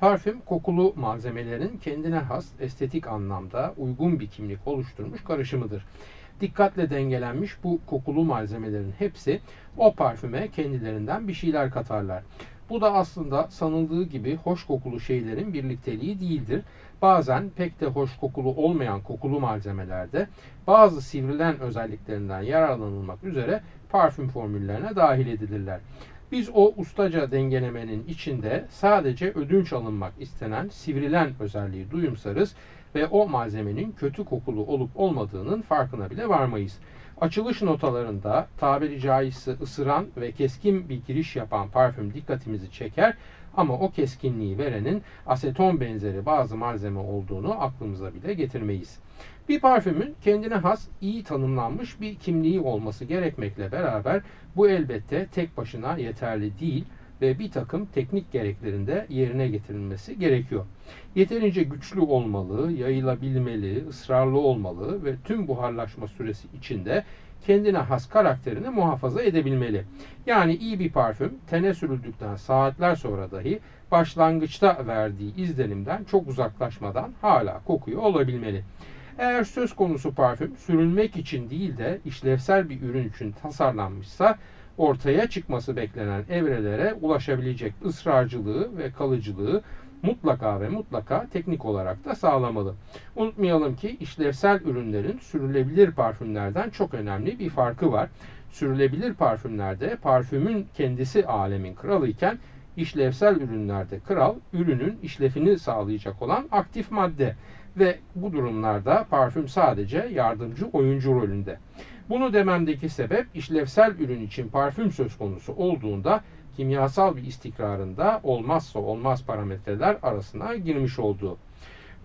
Parfüm kokulu malzemelerin kendine has estetik anlamda uygun bir kimlik oluşturmuş karışımıdır. Dikkatle dengelenmiş bu kokulu malzemelerin hepsi o parfüme kendilerinden bir şeyler katarlar. Bu da aslında sanıldığı gibi hoş kokulu şeylerin birlikteliği değildir. Bazen pek de hoş kokulu olmayan kokulu malzemelerde bazı sivrilen özelliklerinden yararlanılmak üzere parfüm formüllerine dahil edilirler. Biz o ustaca dengelemenin içinde sadece ödünç alınmak istenen sivrilen özelliği duyumsarız ve o malzemenin kötü kokulu olup olmadığının farkına bile varmayız. Açılış notalarında tabiri caizse ısıran ve keskin bir giriş yapan parfüm dikkatimizi çeker ama o keskinliği verenin aseton benzeri bazı malzeme olduğunu aklımıza bile getirmeyiz. Bir parfümün kendine has, iyi tanımlanmış bir kimliği olması gerekmekle beraber bu elbette tek başına yeterli değil ve bir takım teknik gereklerinde yerine getirilmesi gerekiyor. Yeterince güçlü olmalı, yayılabilmeli, ısrarlı olmalı ve tüm buharlaşma süresi içinde kendine has karakterini muhafaza edebilmeli. Yani iyi bir parfüm tene sürüldükten saatler sonra dahi başlangıçta verdiği izlenimden çok uzaklaşmadan hala kokuyor olabilmeli. Eğer söz konusu parfüm sürülmek için değil de işlevsel bir ürün için tasarlanmışsa ortaya çıkması beklenen evrelere ulaşabilecek ısrarcılığı ve kalıcılığı mutlaka ve mutlaka teknik olarak da sağlamalı. Unutmayalım ki işlevsel ürünlerin sürülebilir parfümlerden çok önemli bir farkı var. Sürülebilir parfümlerde parfümün kendisi alemin kralı iken işlevsel ürünlerde kral ürünün işlefini sağlayacak olan aktif madde ve bu durumlarda parfüm sadece yardımcı oyuncu rolünde. Bunu dememdeki sebep işlevsel ürün için parfüm söz konusu olduğunda kimyasal bir istikrarında olmazsa olmaz parametreler arasına girmiş olduğu.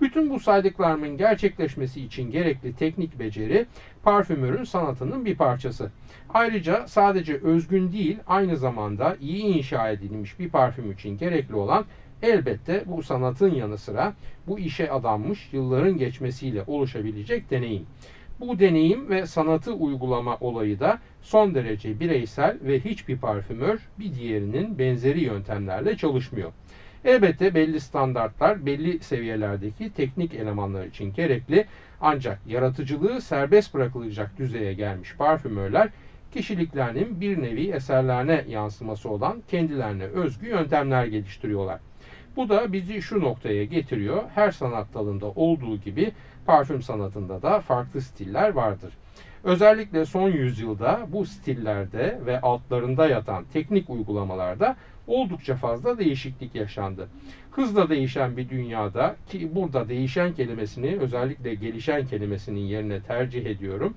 Bütün bu saydıklarımın gerçekleşmesi için gerekli teknik beceri parfümörün sanatının bir parçası. Ayrıca sadece özgün değil aynı zamanda iyi inşa edilmiş bir parfüm için gerekli olan elbette bu sanatın yanı sıra bu işe adanmış yılların geçmesiyle oluşabilecek deneyim. Bu deneyim ve sanatı uygulama olayı da son derece bireysel ve hiçbir parfümör bir diğerinin benzeri yöntemlerle çalışmıyor. Elbette belli standartlar belli seviyelerdeki teknik elemanlar için gerekli ancak yaratıcılığı serbest bırakılacak düzeye gelmiş parfümörler kişiliklerinin bir nevi eserlerine yansıması olan kendilerine özgü yöntemler geliştiriyorlar. Bu da bizi şu noktaya getiriyor. Her sanat dalında olduğu gibi parfüm sanatında da farklı stiller vardır. Özellikle son yüzyılda bu stillerde ve altlarında yatan teknik uygulamalarda oldukça fazla değişiklik yaşandı. Hızla değişen bir dünyada ki burada değişen kelimesini özellikle gelişen kelimesinin yerine tercih ediyorum.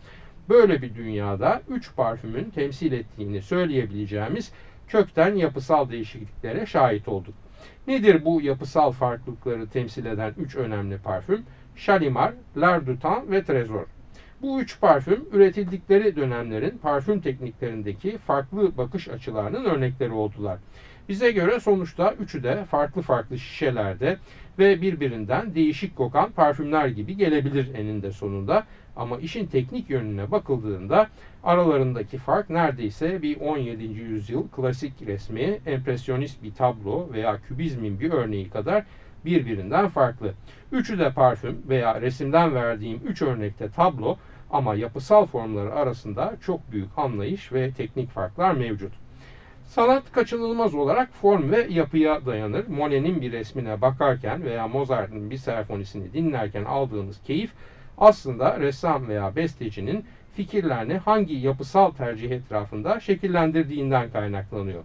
Böyle bir dünyada üç parfümün temsil ettiğini söyleyebileceğimiz kökten yapısal değişikliklere şahit olduk. Nedir bu yapısal farklılıkları temsil eden üç önemli parfüm? Shalimar, L'Ardutan ve Trezor. Bu üç parfüm üretildikleri dönemlerin parfüm tekniklerindeki farklı bakış açılarının örnekleri oldular. Bize göre sonuçta üçü de farklı farklı şişelerde ve birbirinden değişik kokan parfümler gibi gelebilir eninde sonunda. Ama işin teknik yönüne bakıldığında aralarındaki fark neredeyse bir 17. yüzyıl klasik resmi, empresyonist bir tablo veya kübizmin bir örneği kadar birbirinden farklı. Üçü de parfüm veya resimden verdiğim üç örnekte tablo ama yapısal formları arasında çok büyük anlayış ve teknik farklar mevcut. Sanat kaçınılmaz olarak form ve yapıya dayanır. Monet'in bir resmine bakarken veya Mozart'ın bir senfonisini dinlerken aldığınız keyif aslında ressam veya bestecinin fikirlerini hangi yapısal tercih etrafında şekillendirdiğinden kaynaklanıyor.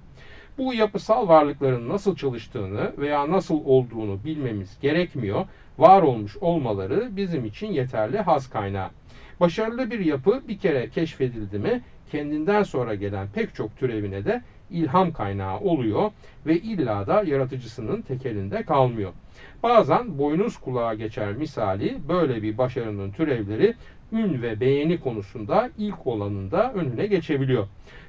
Bu yapısal varlıkların nasıl çalıştığını veya nasıl olduğunu bilmemiz gerekmiyor. Var olmuş olmaları bizim için yeterli haz kaynağı. Başarılı bir yapı bir kere keşfedildi mi kendinden sonra gelen pek çok türevine de ilham kaynağı oluyor ve illa da yaratıcısının tekelinde kalmıyor. Bazen boynuz kulağa geçer misali böyle bir başarının türevleri ün ve beğeni konusunda ilk olanında önüne geçebiliyor.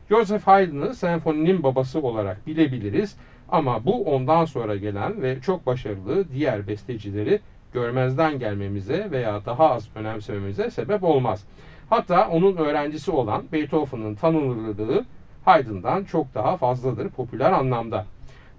Joseph Haydn'ı senfoninin babası olarak bilebiliriz ama bu ondan sonra gelen ve çok başarılı diğer bestecileri görmezden gelmemize veya daha az önemsememize sebep olmaz. Hatta onun öğrencisi olan Beethoven'ın tanınırlığı Haydn'dan çok daha fazladır popüler anlamda.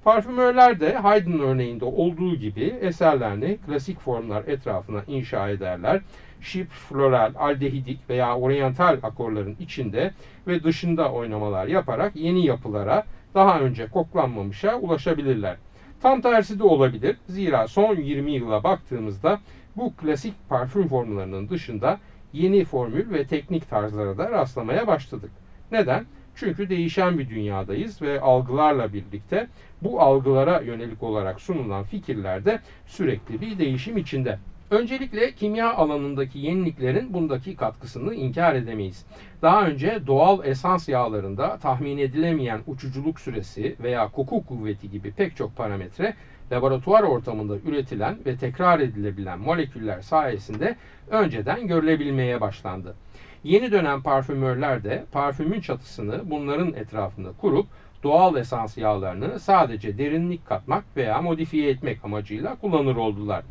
Parfümörler de Haydn örneğinde olduğu gibi eserlerini klasik formlar etrafına inşa ederler. Şip, floral, aldehidik veya oryantal akorların içinde ve dışında oynamalar yaparak yeni yapılara daha önce koklanmamışa ulaşabilirler. Tam tersi de olabilir. Zira son 20 yıla baktığımızda bu klasik parfüm formlarının dışında yeni formül ve teknik tarzlara da rastlamaya başladık. Neden? Çünkü değişen bir dünyadayız ve algılarla birlikte bu algılara yönelik olarak sunulan fikirler de sürekli bir değişim içinde. Öncelikle kimya alanındaki yeniliklerin bundaki katkısını inkar edemeyiz. Daha önce doğal esans yağlarında tahmin edilemeyen uçuculuk süresi veya koku kuvveti gibi pek çok parametre laboratuvar ortamında üretilen ve tekrar edilebilen moleküller sayesinde önceden görülebilmeye başlandı. Yeni dönem parfümörler de parfümün çatısını bunların etrafında kurup doğal esans yağlarını sadece derinlik katmak veya modifiye etmek amacıyla kullanır oldular.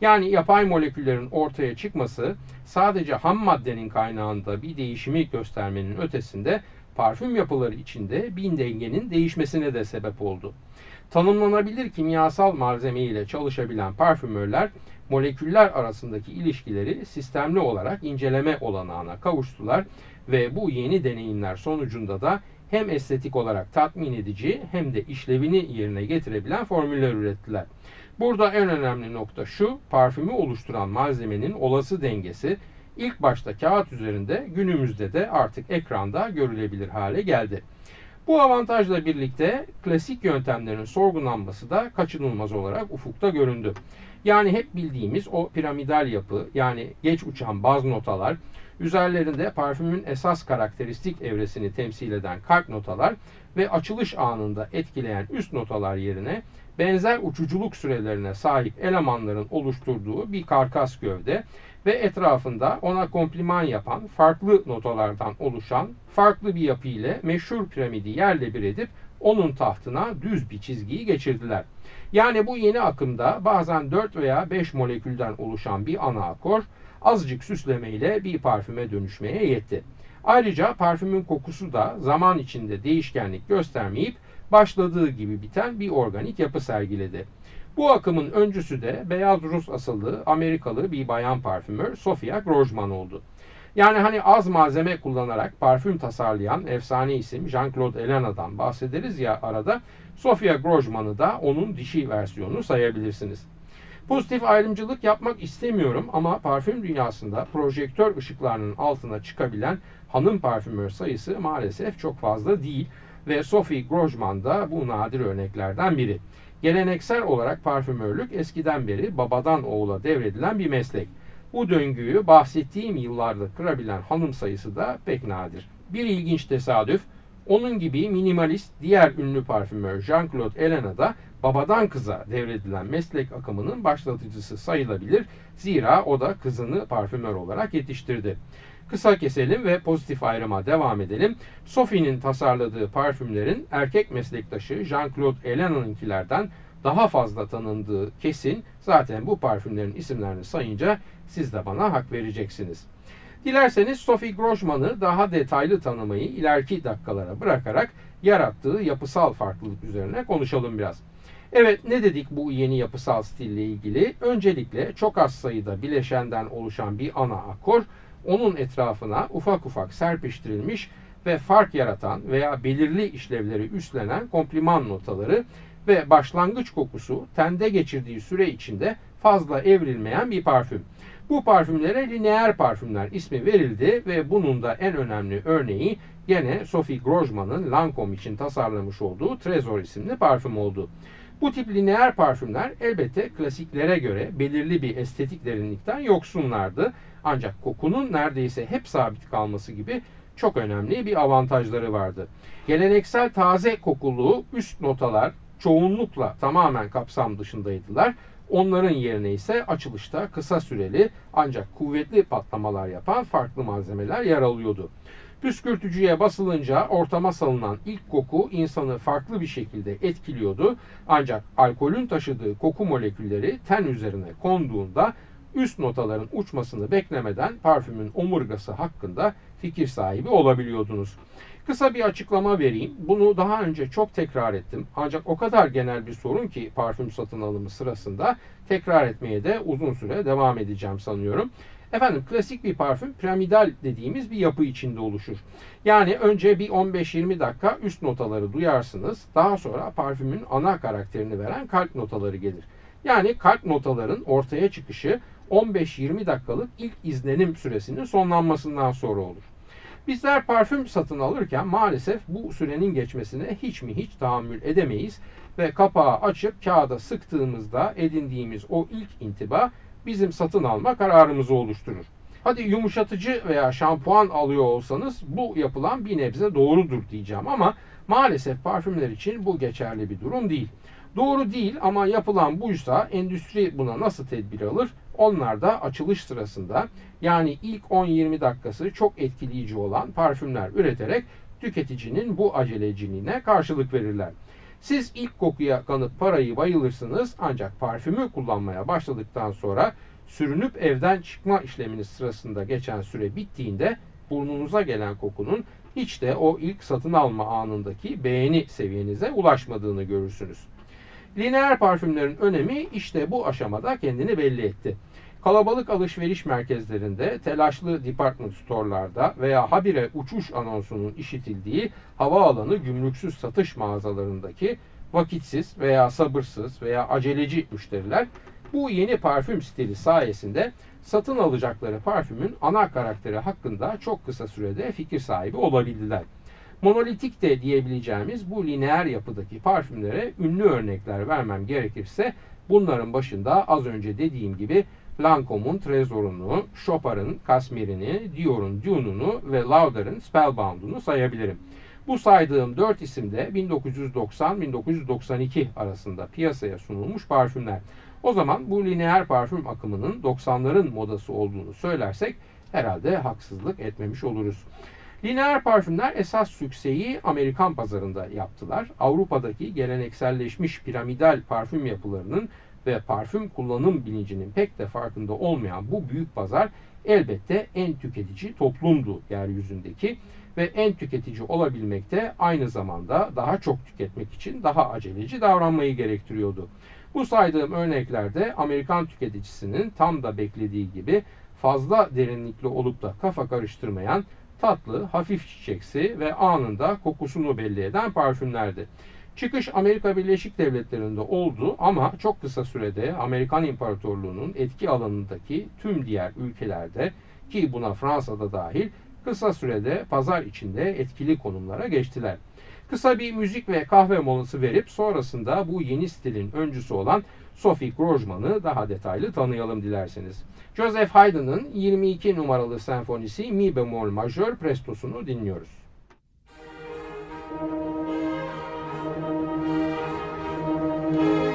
Yani yapay moleküllerin ortaya çıkması sadece ham maddenin kaynağında bir değişimi göstermenin ötesinde parfüm yapıları içinde bir dengenin değişmesine de sebep oldu. Tanımlanabilir kimyasal malzeme ile çalışabilen parfümörler moleküller arasındaki ilişkileri sistemli olarak inceleme olanağına kavuştular ve bu yeni deneyimler sonucunda da hem estetik olarak tatmin edici hem de işlevini yerine getirebilen formüller ürettiler. Burada en önemli nokta şu, parfümü oluşturan malzemenin olası dengesi ilk başta kağıt üzerinde günümüzde de artık ekranda görülebilir hale geldi. Bu avantajla birlikte klasik yöntemlerin sorgulanması da kaçınılmaz olarak ufukta göründü. Yani hep bildiğimiz o piramidal yapı yani geç uçan baz notalar, üzerlerinde parfümün esas karakteristik evresini temsil eden kalp notalar ve açılış anında etkileyen üst notalar yerine benzer uçuculuk sürelerine sahip elemanların oluşturduğu bir karkas gövde ve etrafında ona kompliman yapan farklı notalardan oluşan farklı bir yapı ile meşhur piramidi yerle bir edip onun tahtına düz bir çizgiyi geçirdiler. Yani bu yeni akımda bazen 4 veya 5 molekülden oluşan bir ana akor azıcık süslemeyle bir parfüme dönüşmeye yetti. Ayrıca parfümün kokusu da zaman içinde değişkenlik göstermeyip başladığı gibi biten bir organik yapı sergiledi. Bu akımın öncüsü de beyaz Rus asıllı Amerikalı bir bayan parfümör Sofia Grosjean oldu. Yani hani az malzeme kullanarak parfüm tasarlayan efsane isim Jean-Claude Ellena'dan bahsederiz ya arada. Sofia Grosjean'ı da onun dişi versiyonu sayabilirsiniz. Pozitif ayrımcılık yapmak istemiyorum ama parfüm dünyasında projektör ışıklarının altına çıkabilen hanım parfümör sayısı maalesef çok fazla değil ve Sophie Grosjean da bu nadir örneklerden biri. Geleneksel olarak parfümörlük eskiden beri babadan oğula devredilen bir meslek. Bu döngüyü bahsettiğim yıllarda kırabilen hanım sayısı da pek nadir. Bir ilginç tesadüf, onun gibi minimalist diğer ünlü parfümör Jean-Claude Elena da babadan kıza devredilen meslek akımının başlatıcısı sayılabilir. Zira o da kızını parfümör olarak yetiştirdi. Kısa keselim ve pozitif ayrıma devam edelim. Sophie'nin tasarladığı parfümlerin erkek meslektaşı Jean-Claude Elena'nınkilerden daha fazla tanındığı kesin. Zaten bu parfümlerin isimlerini sayınca siz de bana hak vereceksiniz. Dilerseniz Sophie Grosjean'ı daha detaylı tanımayı ileriki dakikalara bırakarak yarattığı yapısal farklılık üzerine konuşalım biraz. Evet ne dedik bu yeni yapısal stille ilgili? Öncelikle çok az sayıda bileşenden oluşan bir ana akor, onun etrafına ufak ufak serpiştirilmiş ve fark yaratan veya belirli işlevleri üstlenen kompliman notaları ve başlangıç kokusu tende geçirdiği süre içinde fazla evrilmeyen bir parfüm. Bu parfümlere lineer parfümler ismi verildi ve bunun da en önemli örneği gene Sophie Grosjean'ın Lancome için tasarlamış olduğu Trezor isimli parfüm oldu. Bu tip lineer parfümler elbette klasiklere göre belirli bir estetik derinlikten yoksunlardı. Ancak kokunun neredeyse hep sabit kalması gibi çok önemli bir avantajları vardı. Geleneksel taze kokulu üst notalar çoğunlukla tamamen kapsam dışındaydılar. Onların yerine ise açılışta kısa süreli ancak kuvvetli patlamalar yapan farklı malzemeler yer alıyordu. Püskürtücüye basılınca ortama salınan ilk koku insanı farklı bir şekilde etkiliyordu. Ancak alkolün taşıdığı koku molekülleri ten üzerine konduğunda üst notaların uçmasını beklemeden parfümün omurgası hakkında fikir sahibi olabiliyordunuz. Kısa bir açıklama vereyim. Bunu daha önce çok tekrar ettim. Ancak o kadar genel bir sorun ki parfüm satın alımı sırasında tekrar etmeye de uzun süre devam edeceğim sanıyorum. Efendim klasik bir parfüm piramidal dediğimiz bir yapı içinde oluşur. Yani önce bir 15-20 dakika üst notaları duyarsınız. Daha sonra parfümün ana karakterini veren kalp notaları gelir. Yani kalp notaların ortaya çıkışı 15-20 dakikalık ilk izlenim süresinin sonlanmasından sonra olur. Bizler parfüm satın alırken maalesef bu sürenin geçmesine hiç mi hiç tahammül edemeyiz ve kapağı açıp kağıda sıktığımızda edindiğimiz o ilk intiba bizim satın alma kararımızı oluşturur. Hadi yumuşatıcı veya şampuan alıyor olsanız bu yapılan bir nebze doğrudur diyeceğim ama maalesef parfümler için bu geçerli bir durum değil. Doğru değil ama yapılan buysa endüstri buna nasıl tedbir alır? Onlar da açılış sırasında yani ilk 10-20 dakikası çok etkileyici olan parfümler üreterek tüketicinin bu aceleciliğine karşılık verirler. Siz ilk kokuya kanıp parayı bayılırsınız ancak parfümü kullanmaya başladıktan sonra sürünüp evden çıkma işleminiz sırasında geçen süre bittiğinde burnunuza gelen kokunun hiç de o ilk satın alma anındaki beğeni seviyenize ulaşmadığını görürsünüz. Lineer parfümlerin önemi işte bu aşamada kendini belli etti. Kalabalık alışveriş merkezlerinde, telaşlı department store'larda veya habire uçuş anonsunun işitildiği havaalanı gümrüksüz satış mağazalarındaki vakitsiz veya sabırsız veya aceleci müşteriler bu yeni parfüm stili sayesinde satın alacakları parfümün ana karakteri hakkında çok kısa sürede fikir sahibi olabildiler. Monolitik de diyebileceğimiz bu lineer yapıdaki parfümlere ünlü örnekler vermem gerekirse bunların başında az önce dediğim gibi Lancome'un Trezor'unu, Chopard'ın Kasmir'ini, Dior'un Dune'unu ve Lauder'ın Spellbound'unu sayabilirim. Bu saydığım dört isim de 1990-1992 arasında piyasaya sunulmuş parfümler. O zaman bu lineer parfüm akımının 90'ların modası olduğunu söylersek herhalde haksızlık etmemiş oluruz. Lineer parfümler esas sükseyi Amerikan pazarında yaptılar. Avrupa'daki gelenekselleşmiş piramidal parfüm yapılarının ve parfüm kullanım bilincinin pek de farkında olmayan bu büyük pazar elbette en tüketici toplumdu yeryüzündeki ve en tüketici olabilmekte aynı zamanda daha çok tüketmek için daha aceleci davranmayı gerektiriyordu. Bu saydığım örneklerde Amerikan tüketicisinin tam da beklediği gibi fazla derinlikli olup da kafa karıştırmayan tatlı, hafif çiçeksi ve anında kokusunu belli eden parfümlerdi. Çıkış Amerika Birleşik Devletleri'nde oldu ama çok kısa sürede Amerikan İmparatorluğu'nun etki alanındaki tüm diğer ülkelerde ki buna Fransa'da dahil kısa sürede pazar içinde etkili konumlara geçtiler. Kısa bir müzik ve kahve molası verip sonrasında bu yeni stilin öncüsü olan Sophie Grojman'ı daha detaylı tanıyalım dilerseniz. Joseph Haydn'ın 22 numaralı senfonisi Mi bemol majör prestosunu dinliyoruz. Müzik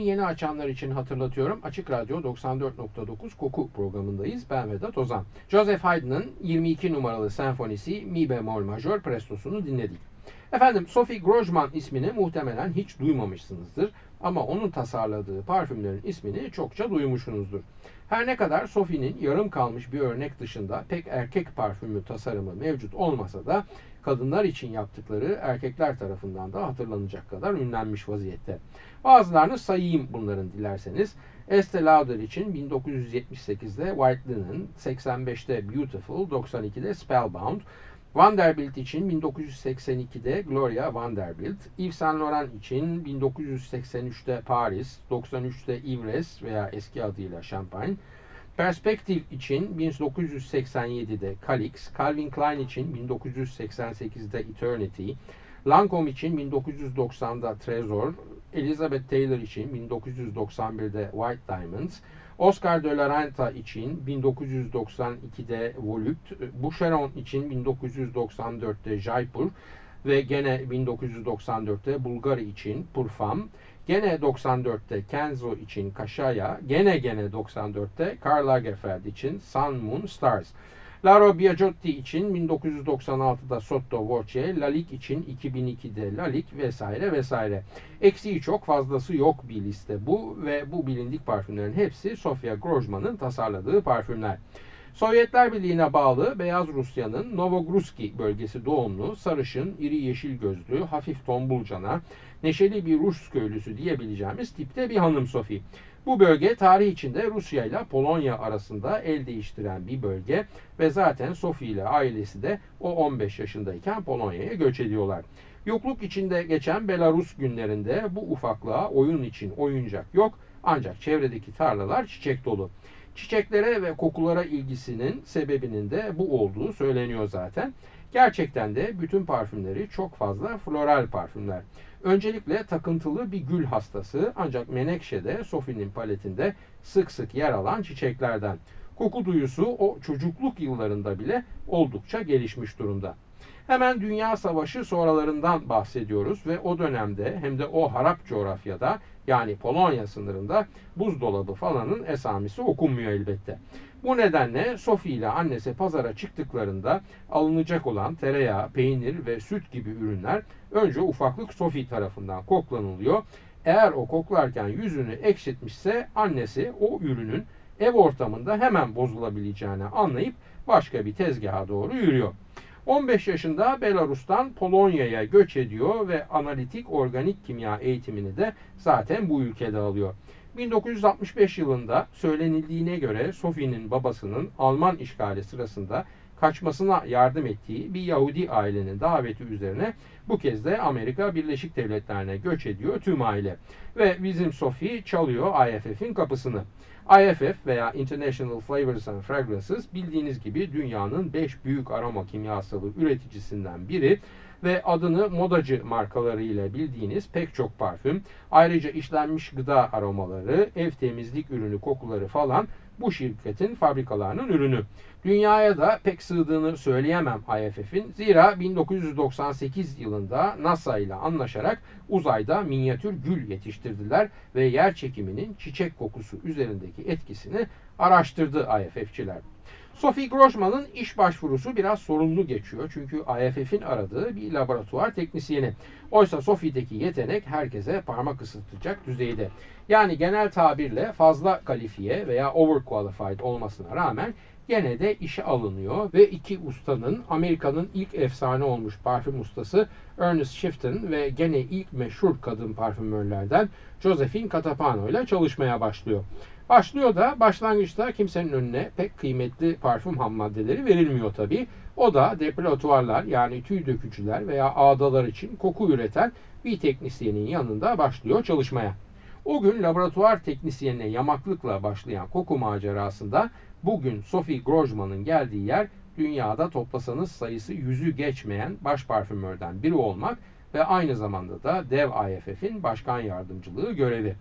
yeni açanlar için hatırlatıyorum. Açık Radyo 94.9 Koku programındayız. Ben Vedat Ozan. Joseph Haydn'ın 22 numaralı senfonisi Mi bemol majör prestosunu dinledik. Efendim Sophie Grosjean ismini muhtemelen hiç duymamışsınızdır. Ama onun tasarladığı parfümlerin ismini çokça duymuşsunuzdur. Her ne kadar Sophie'nin yarım kalmış bir örnek dışında pek erkek parfümü tasarımı mevcut olmasa da kadınlar için yaptıkları erkekler tarafından da hatırlanacak kadar ünlenmiş vaziyette. Bazılarını sayayım bunların dilerseniz. Estee Lauder için 1978'de White Linen, 85'te Beautiful, 92'de Spellbound, Vanderbilt için 1982'de Gloria Vanderbilt, Yves Saint Laurent için 1983'te Paris, 93'te Yves veya eski adıyla Champagne, Perspective için 1987'de Calix, Calvin Klein için 1988'de Eternity, Lancome için 1990'da Trezor, Elizabeth Taylor için 1991'de White Diamonds, Oscar de la Renta için 1992'de Volute, Boucheron için 1994'te Jaipur ve gene 1994'te Bulgari için Purfam, gene 94'te Kenzo için Kaşaya, gene gene 94'te Karl Lagerfeld için Sun Moon Stars. Laro Biagiotti için 1996'da Sotto Voce, Lalik için 2002'de Lalik vesaire vesaire. Eksiği çok fazlası yok bir liste bu ve bu bilindik parfümlerin hepsi Sofia Grosjean'ın tasarladığı parfümler. Sovyetler Birliği'ne bağlı Beyaz Rusya'nın Novogruski bölgesi doğumlu, sarışın, iri yeşil gözlü, hafif tombulcana, neşeli bir Rus köylüsü diyebileceğimiz tipte bir hanım Sophie. Bu bölge tarih içinde Rusya ile Polonya arasında el değiştiren bir bölge ve zaten Sophie ile ailesi de o 15 yaşındayken Polonya'ya göç ediyorlar. Yokluk içinde geçen Belarus günlerinde bu ufaklığa oyun için oyuncak yok ancak çevredeki tarlalar çiçek dolu. Çiçeklere ve kokulara ilgisinin sebebinin de bu olduğu söyleniyor zaten. Gerçekten de bütün parfümleri çok fazla floral parfümler. Öncelikle takıntılı bir gül hastası ancak menekşe de Sophie'nin paletinde sık sık yer alan çiçeklerden. Koku duyusu o çocukluk yıllarında bile oldukça gelişmiş durumda. Hemen Dünya Savaşı sonralarından bahsediyoruz ve o dönemde hem de o harap coğrafyada yani Polonya sınırında buzdolabı falanın esamisi okunmuyor elbette. Bu nedenle Sophie ile annesi pazara çıktıklarında alınacak olan tereyağı, peynir ve süt gibi ürünler önce ufaklık Sophie tarafından koklanılıyor. Eğer o koklarken yüzünü ekşitmişse annesi o ürünün ev ortamında hemen bozulabileceğini anlayıp başka bir tezgaha doğru yürüyor. 15 yaşında Belarus'tan Polonya'ya göç ediyor ve analitik organik kimya eğitimini de zaten bu ülkede alıyor. 1965 yılında söylenildiğine göre Sophie'nin babasının Alman işgali sırasında kaçmasına yardım ettiği bir Yahudi ailenin daveti üzerine bu kez de Amerika Birleşik Devletleri'ne göç ediyor tüm aile. Ve bizim Sophie çalıyor IFF'in kapısını. IFF veya International Flavors and Fragrances bildiğiniz gibi dünyanın 5 büyük aroma kimyasalı üreticisinden biri ve adını modacı markalarıyla bildiğiniz pek çok parfüm, ayrıca işlenmiş gıda aromaları, ev temizlik ürünü kokuları falan bu şirketin fabrikalarının ürünü. Dünyaya da pek sığdığını söyleyemem IFF'in. Zira 1998 yılında NASA ile anlaşarak uzayda minyatür gül yetiştirdiler ve yer çekiminin çiçek kokusu üzerindeki etkisini araştırdı IFF'çiler. Sophie Grosjean'ın iş başvurusu biraz sorunlu geçiyor. Çünkü IFF'in aradığı bir laboratuvar teknisyeni. Oysa Sophie'deki yetenek herkese parmak ısıtacak düzeyde. Yani genel tabirle fazla kalifiye veya overqualified olmasına rağmen gene de işe alınıyor ve iki ustanın Amerika'nın ilk efsane olmuş parfüm ustası Ernest Shifton ve gene ilk meşhur kadın parfümörlerden Josephine Catapano ile çalışmaya başlıyor. Başlıyor da başlangıçta kimsenin önüne pek kıymetli parfüm ham maddeleri verilmiyor tabi. O da depilatuarlar yani tüy dökücüler veya ağdalar için koku üreten bir teknisyenin yanında başlıyor çalışmaya. O gün laboratuvar teknisyenine yamaklıkla başlayan koku macerasında bugün Sophie Grosjean'ın geldiği yer dünyada toplasanız sayısı yüzü geçmeyen baş parfümörden biri olmak ve aynı zamanda da dev IFF'in başkan yardımcılığı görevi.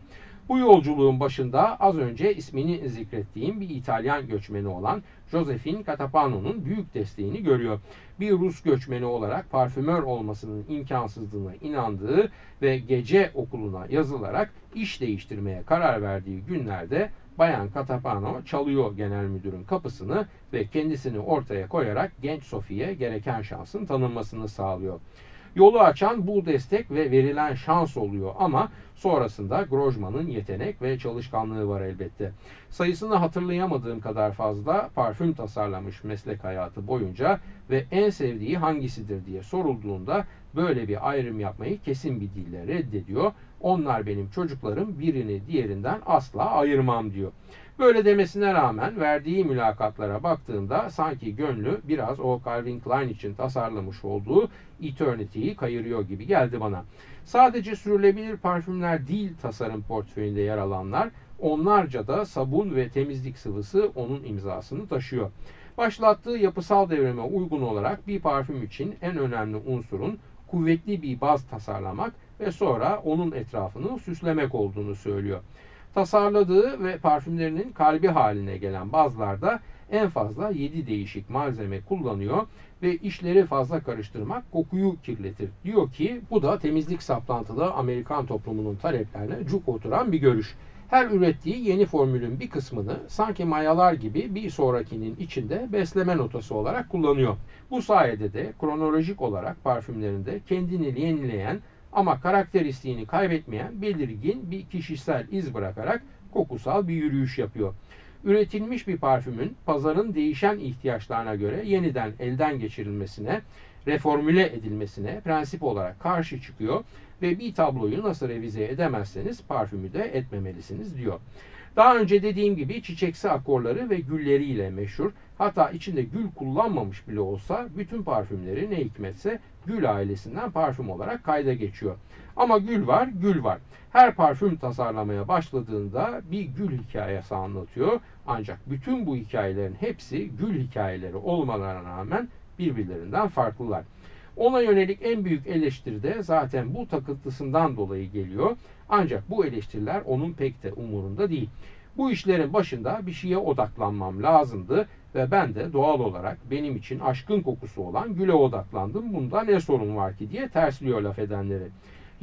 Bu yolculuğun başında az önce ismini zikrettiğim bir İtalyan göçmeni olan Josephine Catapano'nun büyük desteğini görüyor. Bir Rus göçmeni olarak parfümör olmasının imkansızlığına inandığı ve gece okuluna yazılarak iş değiştirmeye karar verdiği günlerde Bayan Catapano çalıyor genel müdürün kapısını ve kendisini ortaya koyarak genç Sophie'ye gereken şansın tanınmasını sağlıyor. Yolu açan bu destek ve verilen şans oluyor ama sonrasında Grojman'ın yetenek ve çalışkanlığı var elbette. Sayısını hatırlayamadığım kadar fazla parfüm tasarlamış meslek hayatı boyunca ve en sevdiği hangisidir diye sorulduğunda böyle bir ayrım yapmayı kesin bir dille reddediyor. Onlar benim çocuklarım birini diğerinden asla ayırmam diyor. Böyle demesine rağmen verdiği mülakatlara baktığımda sanki gönlü biraz o Calvin Klein için tasarlamış olduğu Eternity'yi kayırıyor gibi geldi bana. Sadece sürülebilir parfümler değil tasarım portföyünde yer alanlar, onlarca da sabun ve temizlik sıvısı onun imzasını taşıyor. Başlattığı yapısal devrime uygun olarak bir parfüm için en önemli unsurun kuvvetli bir baz tasarlamak ve sonra onun etrafını süslemek olduğunu söylüyor. Tasarladığı ve parfümlerinin kalbi haline gelen bazlarda en fazla 7 değişik malzeme kullanıyor ve işleri fazla karıştırmak kokuyu kirletir. Diyor ki bu da temizlik saplantılı Amerikan toplumunun taleplerine cuk oturan bir görüş. Her ürettiği yeni formülün bir kısmını sanki mayalar gibi bir sonrakinin içinde besleme notası olarak kullanıyor. Bu sayede de kronolojik olarak parfümlerinde kendini yenileyen ama karakteristiğini kaybetmeyen belirgin bir kişisel iz bırakarak kokusal bir yürüyüş yapıyor. Üretilmiş bir parfümün pazarın değişen ihtiyaçlarına göre yeniden elden geçirilmesine, reformüle edilmesine prensip olarak karşı çıkıyor ve bir tabloyu nasıl revize edemezseniz parfümü de etmemelisiniz diyor. Daha önce dediğim gibi çiçeksi akorları ve gülleriyle meşhur. Hatta içinde gül kullanmamış bile olsa bütün parfümleri ne hikmetse gül ailesinden parfüm olarak kayda geçiyor. Ama gül var, gül var. Her parfüm tasarlamaya başladığında bir gül hikayesi anlatıyor. Ancak bütün bu hikayelerin hepsi gül hikayeleri olmalarına rağmen birbirlerinden farklılar. Ona yönelik en büyük eleştiri de zaten bu takıntısından dolayı geliyor. Ancak bu eleştiriler onun pek de umurunda değil. Bu işlerin başında bir şeye odaklanmam lazımdı ve ben de doğal olarak benim için aşkın kokusu olan güle odaklandım. Bunda ne sorun var ki diye tersliyor laf edenleri.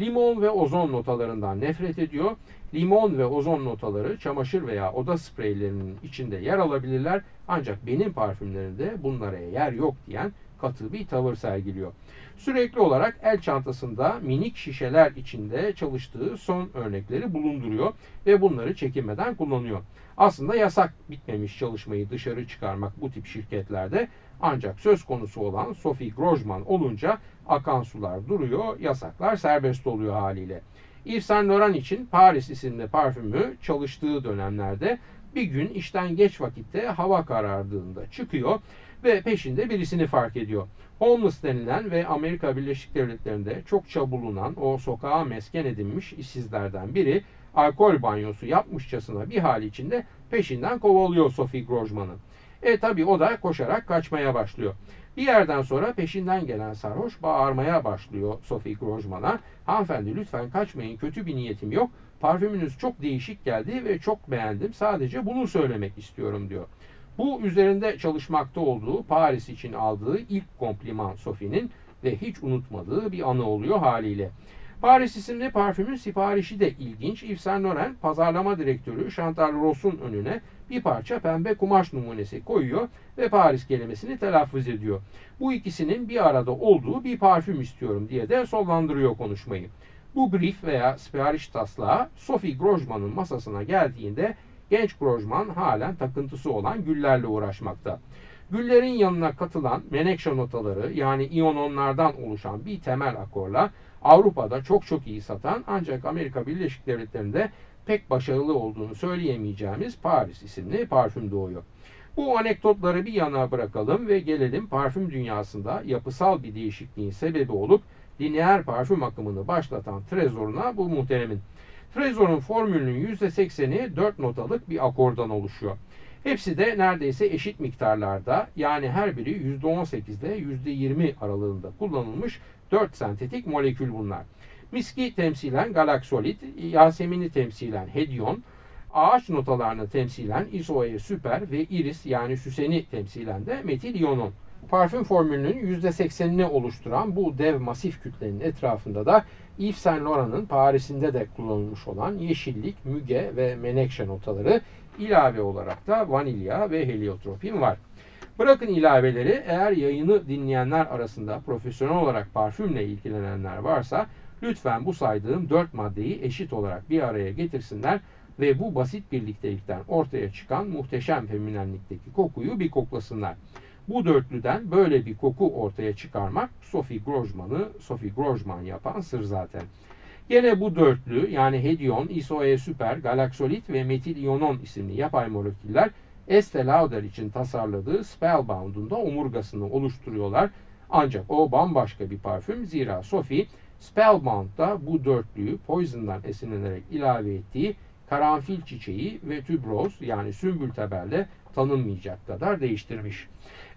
Limon ve ozon notalarından nefret ediyor. Limon ve ozon notaları çamaşır veya oda spreylerinin içinde yer alabilirler. Ancak benim parfümlerimde bunlara yer yok diyen katı bir tavır sergiliyor. Sürekli olarak el çantasında minik şişeler içinde çalıştığı son örnekleri bulunduruyor ve bunları çekinmeden kullanıyor. Aslında yasak bitmemiş çalışmayı dışarı çıkarmak bu tip şirketlerde ancak söz konusu olan Sophie Grosjean olunca akan sular duruyor, yasaklar serbest oluyor haliyle. Yves Saint Laurent için Paris isimli parfümü çalıştığı dönemlerde bir gün işten geç vakitte hava karardığında çıkıyor ve peşinde birisini fark ediyor. Homeless denilen ve Amerika Birleşik Devletleri'nde çokça bulunan o sokağa mesken edinmiş işsizlerden biri alkol banyosu yapmışçasına bir hal içinde peşinden kovalıyor Sophie Grosjean'ı. E tabi o da koşarak kaçmaya başlıyor. Bir yerden sonra peşinden gelen sarhoş bağırmaya başlıyor Sophie Grosjean'a. Hanımefendi lütfen kaçmayın kötü bir niyetim yok. Parfümünüz çok değişik geldi ve çok beğendim. Sadece bunu söylemek istiyorum diyor. Bu üzerinde çalışmakta olduğu Paris için aldığı ilk kompliman Sophie'nin ve hiç unutmadığı bir anı oluyor haliyle. Paris isimli parfümün siparişi de ilginç. Yves Saint Laurent pazarlama direktörü Chantal Ross'un önüne bir parça pembe kumaş numunesi koyuyor ve Paris kelimesini telaffuz ediyor. Bu ikisinin bir arada olduğu bir parfüm istiyorum diye de sollandırıyor konuşmayı. Bu brief veya sipariş taslağı Sophie Grosjean'ın masasına geldiğinde genç Grosjean halen takıntısı olan güllerle uğraşmakta. Güllerin yanına katılan menekşe notaları yani iyononlardan oluşan bir temel akorla Avrupa'da çok çok iyi satan ancak Amerika Birleşik Devletleri'nde pek başarılı olduğunu söyleyemeyeceğimiz Paris isimli parfüm doğuyor. Bu anekdotları bir yana bırakalım ve gelelim parfüm dünyasında yapısal bir değişikliğin sebebi olup lineer parfüm akımını başlatan Trezor'una bu muhteremin. Trezor'un formülünün %80'i 4 notalık bir akordan oluşuyor. Hepsi de neredeyse eşit miktarlarda yani her biri %18 ile %20 aralığında kullanılmış 4 sentetik molekül bunlar. Miski temsilen galaksolit, Yasemin'i temsilen hedyon, ağaç notalarını temsilen isoe süper ve iris yani süseni temsilen de metil iyonon. Parfüm formülünün %80'ini oluşturan bu dev masif kütlenin etrafında da Yves Saint Laurent'ın Paris'inde de kullanılmış olan yeşillik, müge ve menekşe notaları ilave olarak da vanilya ve heliotropin var. Bırakın ilaveleri eğer yayını dinleyenler arasında profesyonel olarak parfümle ilgilenenler varsa lütfen bu saydığım dört maddeyi eşit olarak bir araya getirsinler ve bu basit birliktelikten ortaya çıkan muhteşem feminenlikteki kokuyu bir koklasınlar. Bu dörtlüden böyle bir koku ortaya çıkarmak Sophie Grosjean'ı Sophie Grosjean yapan sır zaten. Yine bu dörtlü yani hedyon, isoe süper, galaksolit ve metil iyonon isimli yapay moleküller Estee Lauder için tasarladığı Spellbound'un da omurgasını oluşturuyorlar. Ancak o bambaşka bir parfüm zira Sophie Spellbound'da bu dörtlüyü Poison'dan esinlenerek ilave ettiği karanfil çiçeği ve tübroz yani sümbül tebelle tanınmayacak kadar değiştirmiş.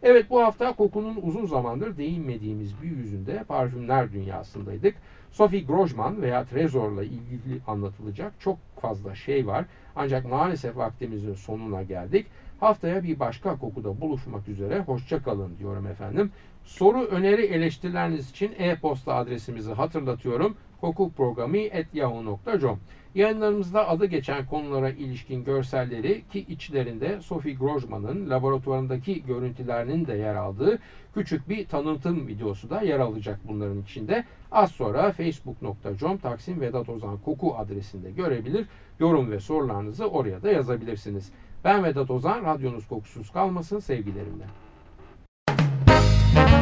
Evet bu hafta kokunun uzun zamandır değinmediğimiz bir yüzünde parfümler dünyasındaydık. Sophie Grosjean veya Trezor'la ilgili anlatılacak çok fazla şey var. Ancak maalesef vaktimizin sonuna geldik. Haftaya bir başka kokuda buluşmak üzere. Hoşça kalın diyorum efendim. Soru, öneri, eleştirileriniz için e-posta adresimizi hatırlatıyorum. kokukprogrami.yahoo.com Yayınlarımızda adı geçen konulara ilişkin görselleri ki içlerinde Sophie Grosjean'ın laboratuvarındaki görüntülerinin de yer aldığı küçük bir tanıtım videosu da yer alacak bunların içinde. Az sonra facebook.com Taksim Vedat Ozan Koku adresinde görebilir. Yorum ve sorularınızı oraya da yazabilirsiniz. Ben Vedat Ozan, radyonuz kokusuz kalmasın sevgilerimle.